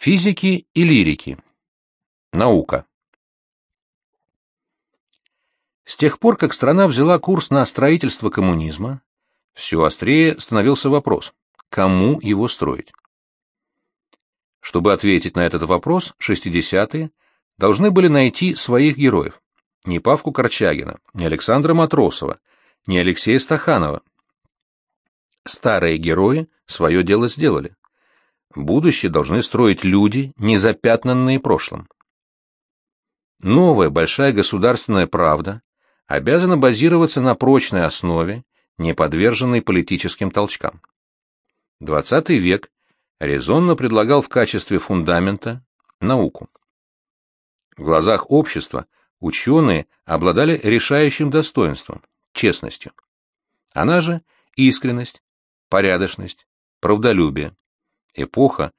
Физики и лирики. Наука. С тех пор, как страна взяла курс на строительство коммунизма, все острее становился вопрос, кому его строить. Чтобы ответить на этот вопрос, 60-е должны были найти своих героев. Не Павку Корчагина, не Александра Матросова, не Алексея Стаханова. Старые герои свое дело сделали. Будущее должны строить люди, не запятнанные прошлым. Новая большая государственная правда обязана базироваться на прочной основе, не подверженной политическим толчкам. XX век резонно предлагал в качестве фундамента науку. В глазах общества ученые обладали решающим достоинством – честностью. Она же искренность, порядочность, правдолюбие. Эпоха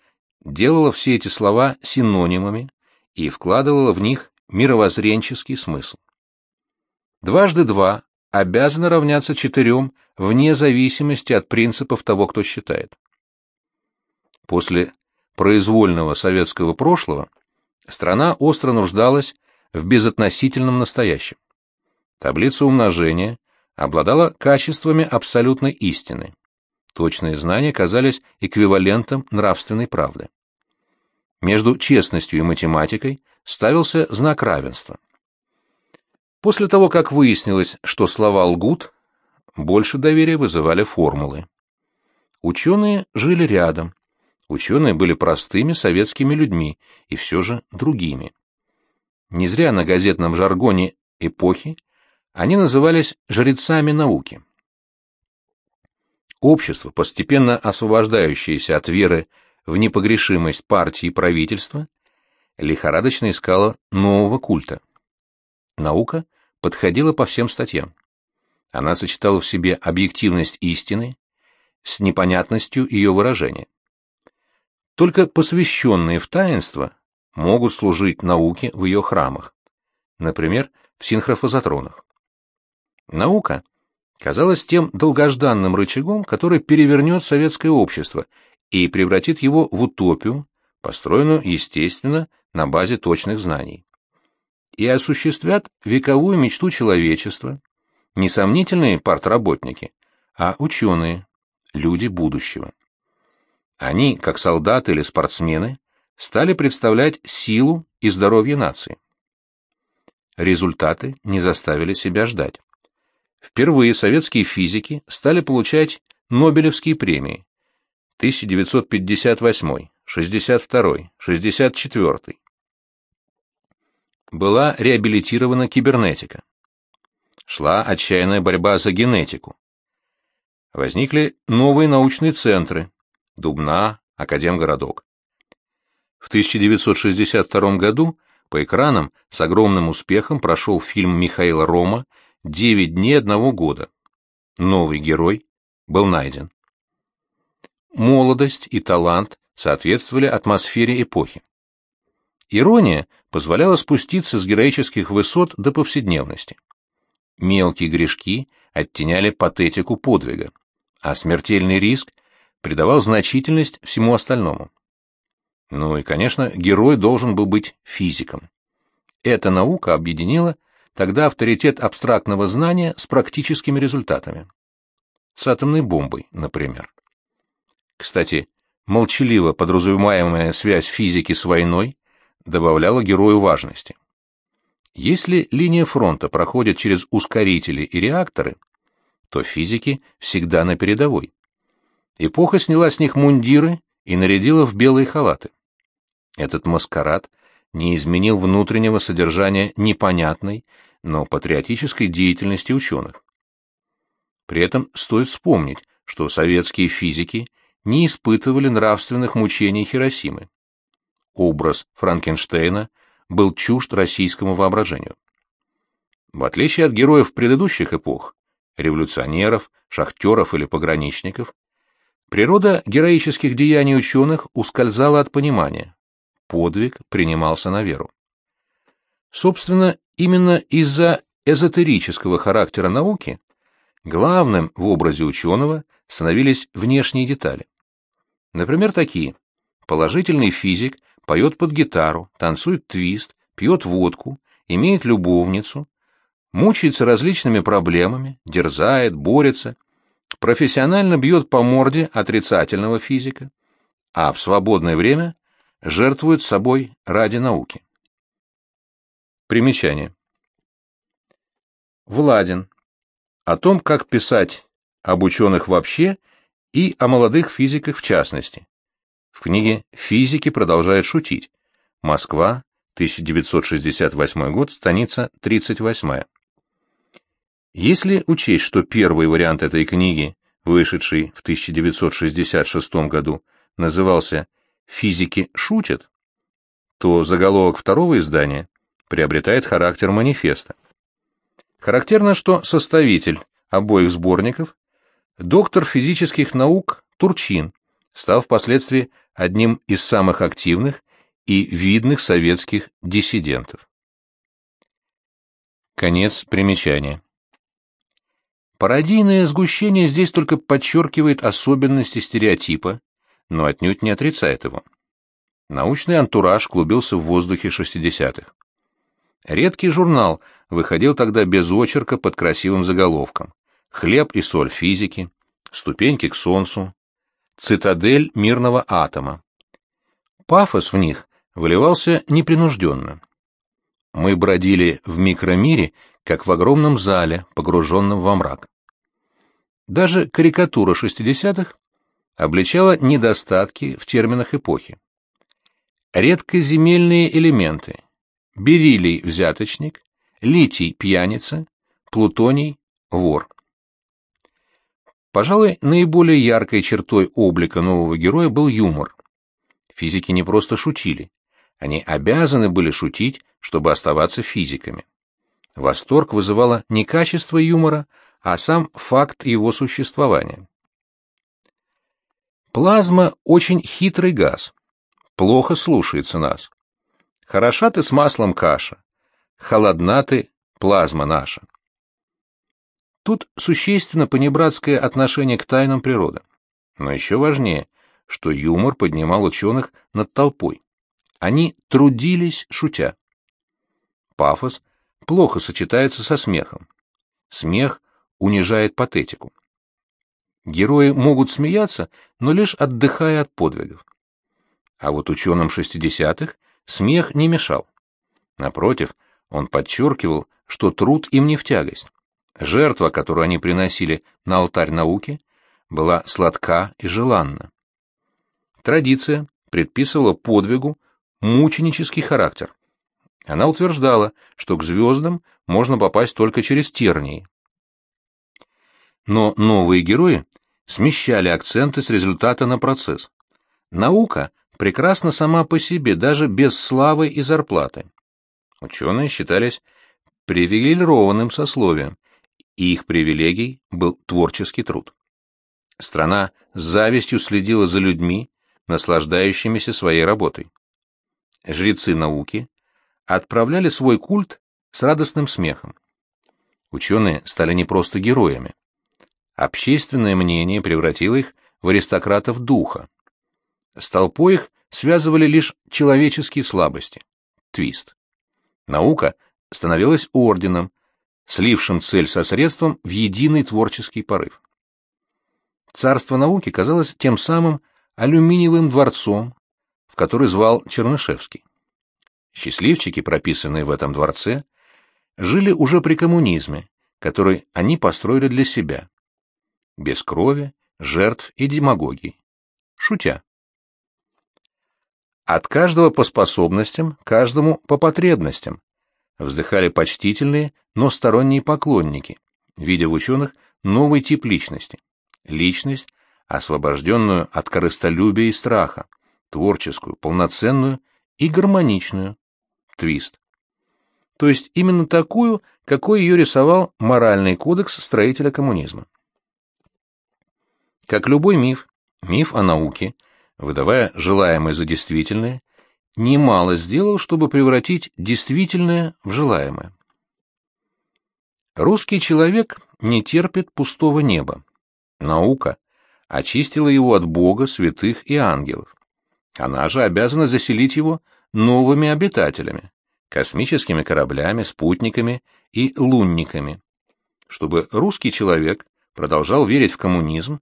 делала все эти слова синонимами и вкладывала в них мировоззренческий смысл. Дважды два обязаны равняться четырем вне зависимости от принципов того, кто считает. После произвольного советского прошлого страна остро нуждалась в безотносительном настоящем. Таблица умножения обладала качествами абсолютной истины. Точные знания казались эквивалентом нравственной правды. Между честностью и математикой ставился знак равенства. После того, как выяснилось, что слова лгут, больше доверия вызывали формулы. Ученые жили рядом. Ученые были простыми советскими людьми и все же другими. Не зря на газетном жаргоне эпохи они назывались жрецами науки. Общество, постепенно освобождающееся от веры в непогрешимость партии и правительства, лихорадочно искало нового культа. Наука подходила по всем статьям. Она сочетала в себе объективность истины с непонятностью ее выражения. Только посвященные в таинство могут служить науке в ее храмах, например, в синхрофазотронах. Наука казалось тем долгожданным рычагом, который перевернет советское общество и превратит его в утопию, построенную, естественно, на базе точных знаний. И осуществят вековую мечту человечества, не сомнительные партработники, а ученые, люди будущего. Они, как солдаты или спортсмены, стали представлять силу и здоровье нации. Результаты не заставили себя ждать. Впервые советские физики стали получать Нобелевские премии 1958, 62, 64. Была реабилитирована кибернетика. Шла отчаянная борьба за генетику. Возникли новые научные центры – Дубна, Академгородок. В 1962 году по экранам с огромным успехом прошел фильм Михаила Рома девять дней одного года. Новый герой был найден. Молодость и талант соответствовали атмосфере эпохи. Ирония позволяла спуститься с героических высот до повседневности. Мелкие грешки оттеняли патетику подвига, а смертельный риск придавал значительность всему остальному. Ну и, конечно, герой должен был быть физиком. Эта наука объединила тогда авторитет абстрактного знания с практическими результатами. С атомной бомбой, например. Кстати, молчаливо подразумеваемая связь физики с войной добавляла герою важности. Если линия фронта проходит через ускорители и реакторы, то физики всегда на передовой. Эпоха сняла с них мундиры и нарядила в белые халаты. Этот маскарад не изменил внутреннего содержания непонятной, но патриотической деятельности ученых. При этом стоит вспомнить, что советские физики не испытывали нравственных мучений Хиросимы. Образ Франкенштейна был чужд российскому воображению. В отличие от героев предыдущих эпох, революционеров, шахтеров или пограничников, природа героических деяний ученых ускользала от понимания, подвиг принимался на веру. Собственно, именно из-за эзотерического характера науки главным в образе ученого становились внешние детали. Например, такие. Положительный физик поет под гитару, танцует твист, пьет водку, имеет любовницу, мучается различными проблемами, дерзает, борется, профессионально бьет по морде отрицательного физика, а в свободное время жертвует собой ради науки. Примечание. Владин. О том, как писать об ученых вообще и о молодых физиках в частности. В книге «Физики продолжают шутить». Москва, 1968 год, страница 38. Если учесть, что первый вариант этой книги, вышедший в 1966 году, назывался «Физики шутят», то заголовок второго издания приобретает характер манифеста. Характерно, что составитель обоих сборников – доктор физических наук Турчин, стал впоследствии одним из самых активных и видных советских диссидентов. Конец примечания. Пародийное сгущение здесь только подчеркивает особенности стереотипа, но отнюдь не отрицает его. Научный антураж клубился в воздухе 60-х. Редкий журнал выходил тогда без очерка под красивым заголовком «Хлеб и соль физики», «Ступеньки к солнцу», «Цитадель мирного атома». Пафос в них выливался непринужденно. Мы бродили в микромире, как в огромном зале, погруженном во мрак. Даже карикатура 60-х обличала недостатки в терминах эпохи. Редкоземельные элементы. Бериллий – взяточник, литий – пьяница, плутоний – вор. Пожалуй, наиболее яркой чертой облика нового героя был юмор. Физики не просто шутили. Они обязаны были шутить, чтобы оставаться физиками. Восторг вызывало не качество юмора, а сам факт его существования. Плазма – очень хитрый газ. Плохо слушается нас. Хороша ты с маслом каша, холодна ты, плазма наша. Тут существенно понебратское отношение к тайнам природы. Но еще важнее, что юмор поднимал ученых над толпой. Они трудились, шутя. Пафос плохо сочетается со смехом. Смех унижает патетику. Герои могут смеяться, но лишь отдыхая от подвигов. А вот ученым 60-х смех не мешал. Напротив, он подчеркивал, что труд им не в тягость. Жертва, которую они приносили на алтарь науки, была сладка и желанна. Традиция предписывала подвигу мученический характер. Она утверждала, что к звездам можно попасть только через тернии. Но новые герои смещали акценты с результата на процесс. Наука прекрасна сама по себе, даже без славы и зарплаты. Ученые считались привилегированным сословием, и их привилегией был творческий труд. Страна с завистью следила за людьми, наслаждающимися своей работой. Жрецы науки отправляли свой культ с радостным смехом. Ученые стали не просто героями. Общественное мнение превратило их в аристократов духа. С толпой их связывали лишь человеческие слабости. Твист. Наука становилась орденом, слившим цель со средством в единый творческий порыв. Царство науки казалось тем самым алюминиевым дворцом, в который звал Чернышевский. Счастливчики, прописанные в этом дворце, жили уже при коммунизме, который они построили для себя. Без крови, жертв и демагогии. Шутя. От каждого по способностям, каждому по потребностям, вздыхали почтительные, но сторонние поклонники, видя в ученых новый тип личности. Личность, освобожденную от корыстолюбия и страха, творческую, полноценную и гармоничную. Твист. То есть именно такую, какой ее рисовал моральный кодекс строителя коммунизма. Как любой миф, миф о науке, выдавая желаемое за действительное, немало сделал, чтобы превратить действительное в желаемое. Русский человек не терпит пустого неба. Наука очистила его от Бога, святых и ангелов. Она же обязана заселить его новыми обитателями, космическими кораблями, спутниками и лунниками. Чтобы русский человек продолжал верить в коммунизм,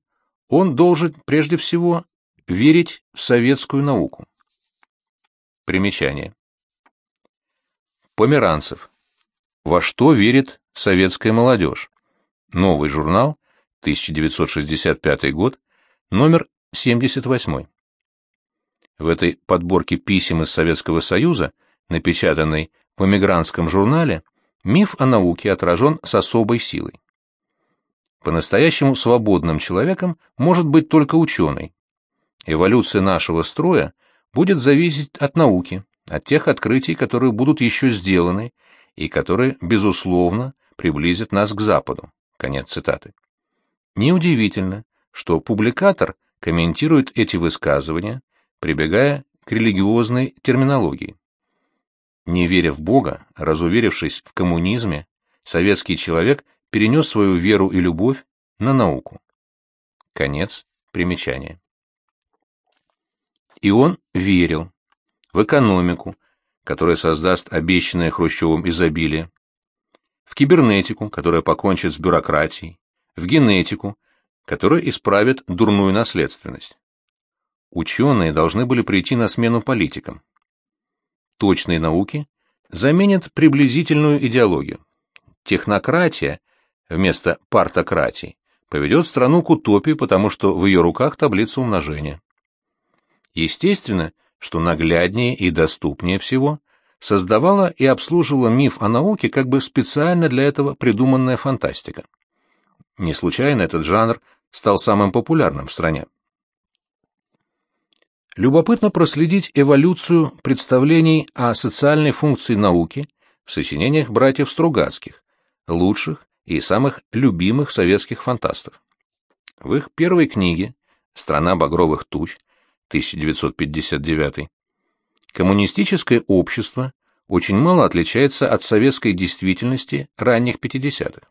он должен прежде всего верить в советскую науку. Примечание. Померанцев. Во что верит советская молодежь? Новый журнал, 1965 год, номер 78. В этой подборке писем из Советского Союза, напечатанной в эмигрантском журнале, миф о науке отражен с особой силой. По-настоящему свободным человеком может быть только ученый. Эволюция нашего строя будет зависеть от науки, от тех открытий, которые будут еще сделаны и которые, безусловно, приблизят нас к Западу. Конец цитаты. Неудивительно, что публикатор комментирует эти высказывания, прибегая к религиозной терминологии. Не веря в Бога, разуверившись в коммунизме, советский человек перенес свою веру и любовь на науку. Конец примечания. И он верил в экономику, которая создаст обещанное Хрущевым изобилие, в кибернетику, которая покончит с бюрократией, в генетику, которая исправит дурную наследственность. Ученые должны были прийти на смену политикам. Точные науки заменят приблизительную идеологию. Технократия вместо партократии поведет страну к утопии, потому что в ее руках таблица умножения. Естественно, что нагляднее и доступнее всего создавала и обслуживала миф о науке как бы специально для этого придуманная фантастика. Не случайно этот жанр стал самым популярным в стране. Любопытно проследить эволюцию представлений о социальной функции науки в сочинениях братьев Стругацких, лучших и самых любимых советских фантастов. В их первой книге «Страна багровых туч» 1959 коммунистическое общество очень мало отличается от советской действительности ранних 50-х.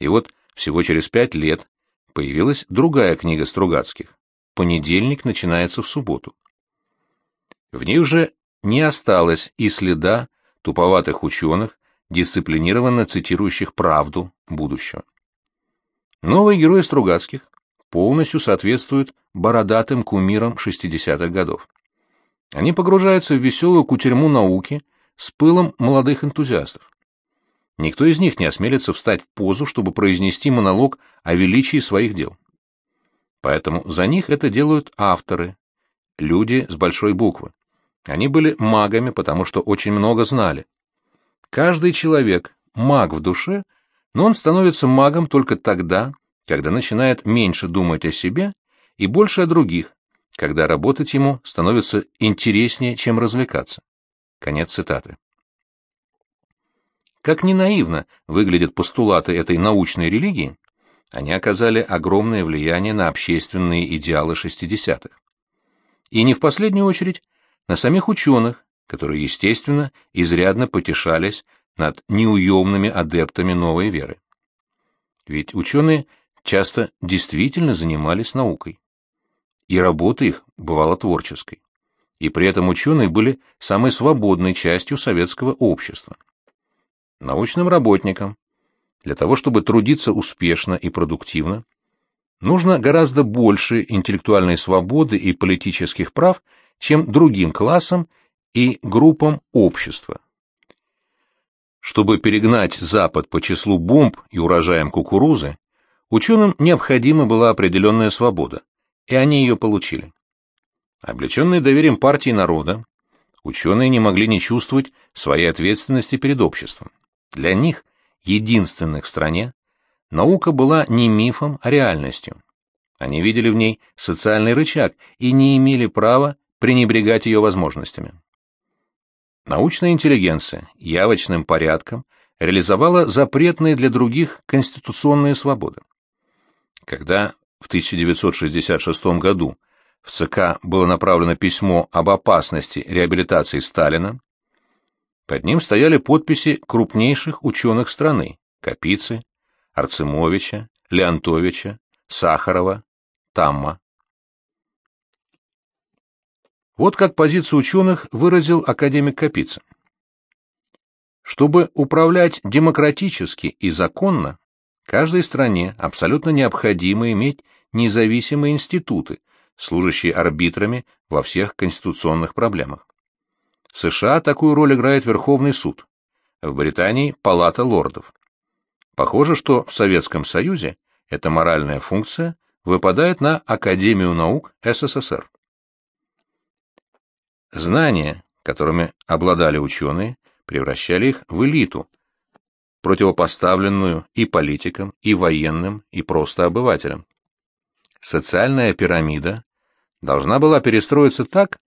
И вот всего через пять лет появилась другая книга Стругацких «Понедельник начинается в субботу». В ней уже не осталось и следа туповатых ученых, дисциплинированно цитирующих правду будущего. Новые герои Стругацких полностью соответствуют бородатым кумирам 60-х годов. Они погружаются в веселую кутерьму науки с пылом молодых энтузиастов. Никто из них не осмелится встать в позу, чтобы произнести монолог о величии своих дел. Поэтому за них это делают авторы, люди с большой буквы. Они были магами, потому что очень много знали. Каждый человек – маг в душе, но он становится магом только тогда, когда начинает меньше думать о себе и больше о других, когда работать ему становится интереснее, чем развлекаться. Конец цитаты. Как ни наивно выглядят постулаты этой научной религии, они оказали огромное влияние на общественные идеалы 60-х. И не в последнюю очередь на самих ученых, которые, естественно, изрядно потешались над неуемными адептами новой веры. Ведь ученые часто действительно занимались наукой. И работа их бывала творческой. И при этом ученые были самой свободной частью советского общества. Научным работникам, для того чтобы трудиться успешно и продуктивно, нужно гораздо больше интеллектуальной свободы и политических прав, чем другим классам и группам общества. Чтобы перегнать Запад по числу бомб и урожаям кукурузы, ученым необходима была определенная свобода, и они ее получили. Облеченные доверием партии народа, ученые не могли не чувствовать своей ответственности перед обществом. Для них, единственных в стране, наука была не мифом, а реальностью. Они видели в ней социальный рычаг и не имели права пренебрегать ее возможностями. Научная интеллигенция явочным порядком реализовала запретные для других конституционные свободы. Когда в 1966 году в ЦК было направлено письмо об опасности реабилитации Сталина, под ним стояли подписи крупнейших ученых страны – Капицы, Арцемовича, Леонтовича, Сахарова, Тамма. Вот как позицию ученых выразил академик Капица. Чтобы управлять демократически и законно, каждой стране абсолютно необходимо иметь независимые институты, служащие арбитрами во всех конституционных проблемах. В США такую роль играет Верховный суд, в Британии – Палата лордов. Похоже, что в Советском Союзе эта моральная функция выпадает на Академию наук СССР. Знания, которыми обладали ученые, превращали их в элиту, противопоставленную и политикам, и военным, и просто обывателям. Социальная пирамида должна была перестроиться так,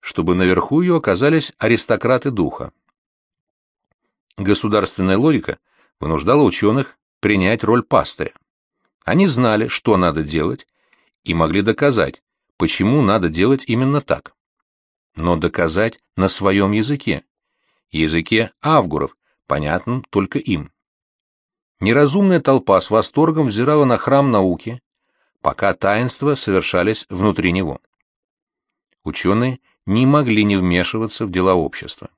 чтобы наверху ее оказались аристократы духа. Государственная логика вынуждала ученых принять роль пастыря. Они знали, что надо делать, и могли доказать, почему надо делать именно так. Но доказать на своем языке, языке авгуров, понятном только им. Неразумная толпа с восторгом взирала на храм науки, пока таинства совершались внутри него. Ученые не могли не вмешиваться в дела общества.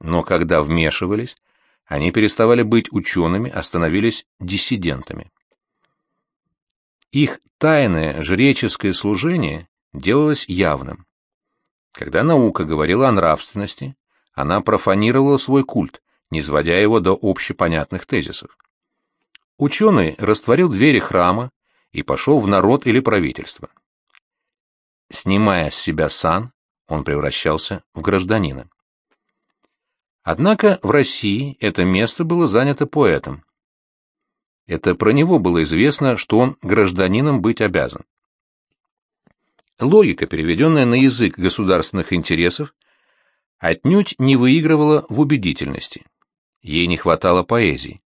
Но когда вмешивались, они переставали быть учеными, а становились диссидентами. Их тайное жреческое служение делалось явным. Когда наука говорила о нравственности, она профанировала свой культ, не сводя его до общепонятных тезисов. Ученый растворил двери храма и пошел в народ или правительство. Снимая с себя сан, он превращался в гражданина. Однако в России это место было занято поэтом. Это про него было известно, что он гражданином быть обязан. Логика, переведенная на язык государственных интересов, отнюдь не выигрывала в убедительности. Ей не хватало поэзии.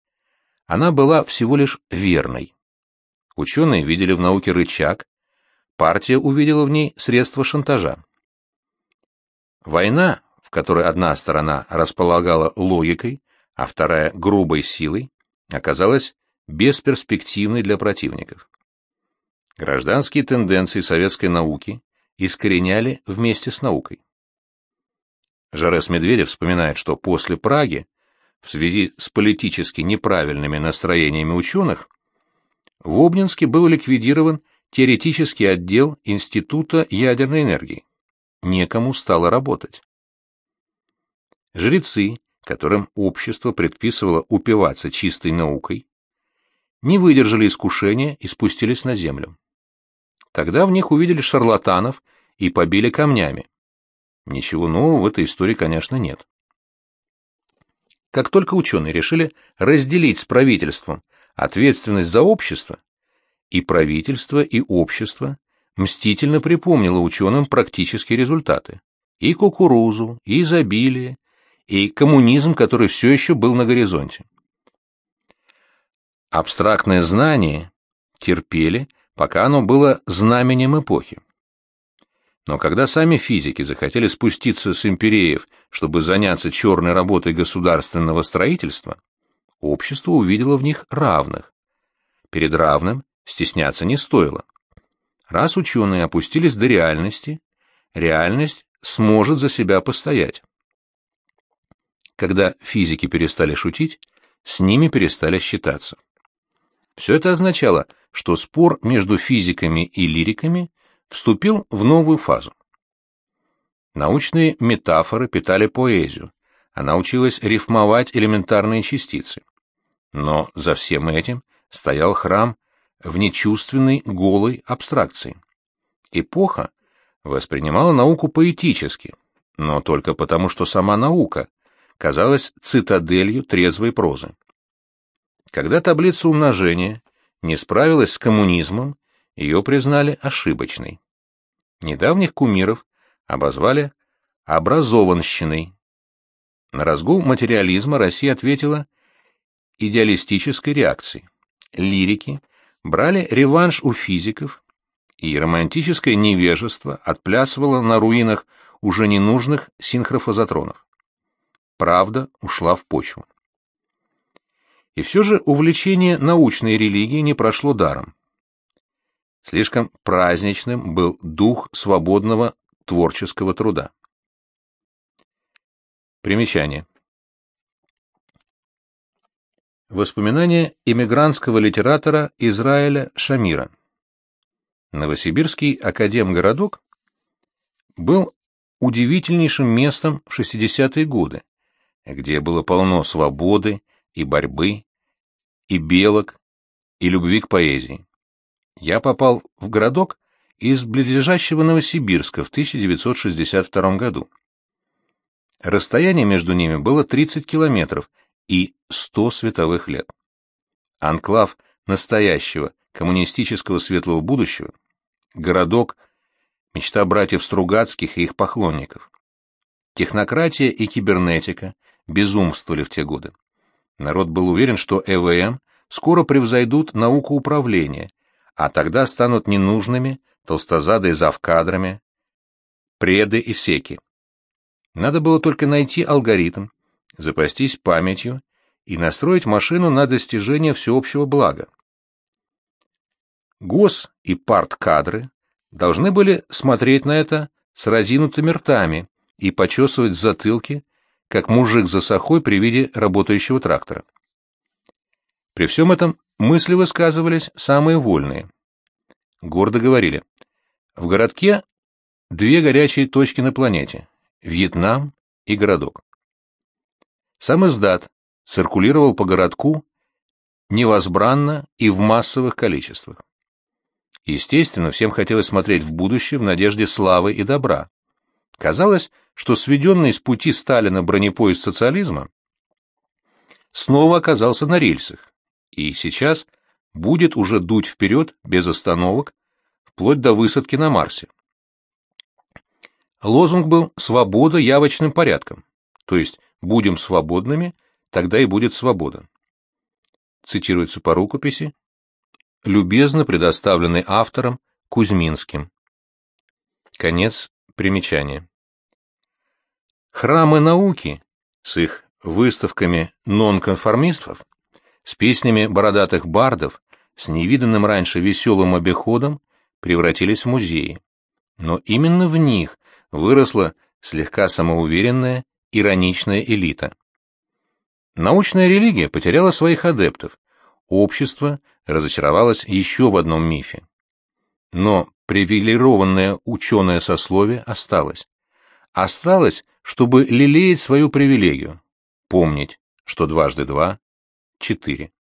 Она была всего лишь верной. Ученые видели в науке рычаг, партия увидела в ней средства шантажа. Война, в которой одна сторона располагала логикой, а вторая — грубой силой, оказалась бесперспективной для противников. Гражданские тенденции советской науки искореняли вместе с наукой. Жарес Медведев вспоминает, что после Праги, в связи с политически неправильными настроениями ученых, в Обнинске был ликвидирован теоретический отдел Института ядерной энергии. Некому стало работать. Жрецы, которым общество предписывало упиваться чистой наукой, не выдержали искушения и спустились на землю. Тогда в них увидели шарлатанов и побили камнями. Ничего нового в этой истории, конечно, нет. Как только ученые решили разделить с правительством ответственность за общество, и правительство, и общество мстительно припомнило ученым практические результаты. И кукурузу, и изобилие, и коммунизм, который все еще был на горизонте. Абстрактное знание терпели, пока оно было знаменем эпохи. Но когда сами физики захотели спуститься с империев, чтобы заняться черной работой государственного строительства, общество увидело в них равных. Перед равным стесняться не стоило. Раз ученые опустились до реальности, реальность сможет за себя постоять. Когда физики перестали шутить, с ними перестали считаться. Все это означало, что спор между физиками и лириками вступил в новую фазу. Научные метафоры питали поэзию, она училась рифмовать элементарные частицы. Но за всем этим стоял храм в нечувственной голой абстракции. Эпоха воспринимала науку поэтически, но только потому, что сама наука казалась цитаделью трезвой прозы. Когда таблица умножения не справилась с коммунизмом, ее признали ошибочной. Недавних кумиров обозвали образованщиной. На разгул материализма Россия ответила идеалистической реакцией. Лирики брали реванш у физиков, и романтическое невежество отплясывало на руинах уже ненужных синхрофазотронов. Правда ушла в почву. И все же увлечение научной религией не прошло даром. Слишком праздничным был дух свободного творческого труда. Примечание. Воспоминания иммигрантского литератора Израиля Шамира. Новосибирский академгородок был удивительнейшим местом в 60-е годы, где было полно свободы и борьбы, и белок, и любви к поэзии. Я попал в городок из близлежащего Новосибирска в 1962 году. Расстояние между ними было 30 километров и 100 световых лет. Анклав настоящего коммунистического светлого будущего, городок, мечта братьев Стругацких и их поклонников. Технократия и кибернетика безумствовали в те годы. Народ был уверен, что ЭВМ скоро превзойдут науку управления, а тогда станут ненужными толстозадые завкадрами, преды и секи. Надо было только найти алгоритм, запастись памятью и настроить машину на достижение всеобщего блага. ГОС и парткадры должны были смотреть на это с разинутыми ртами и почесывать в затылке, как мужик за сахой при виде работающего трактора. При всем этом мысли высказывались самые вольные. Гордо говорили, в городке две горячие точки на планете – Вьетнам и городок. Сам издат циркулировал по городку невозбранно и в массовых количествах. Естественно, всем хотелось смотреть в будущее в надежде славы и добра. Казалось, что сведенный с пути Сталина бронепоезд социализма снова оказался на рельсах, и сейчас будет уже дуть вперед без остановок, вплоть до высадки на Марсе. Лозунг был «Свобода явочным порядком», то есть «Будем свободными, тогда и будет свобода». Цитируется по рукописи, любезно предоставленный автором Кузьминским. Конец примечания. Храмы науки с их выставками нонконформистов, с песнями бородатых бардов, с невиданным раньше веселым обиходом превратились в музеи. Но именно в них выросла слегка самоуверенная, ироничная элита. Научная религия потеряла своих адептов, общество разочаровалось еще в одном мифе. Но привилегированное ученое сословие осталось. Осталось, чтобы лелеять свою привилегию, помнить, что дважды два — четыре.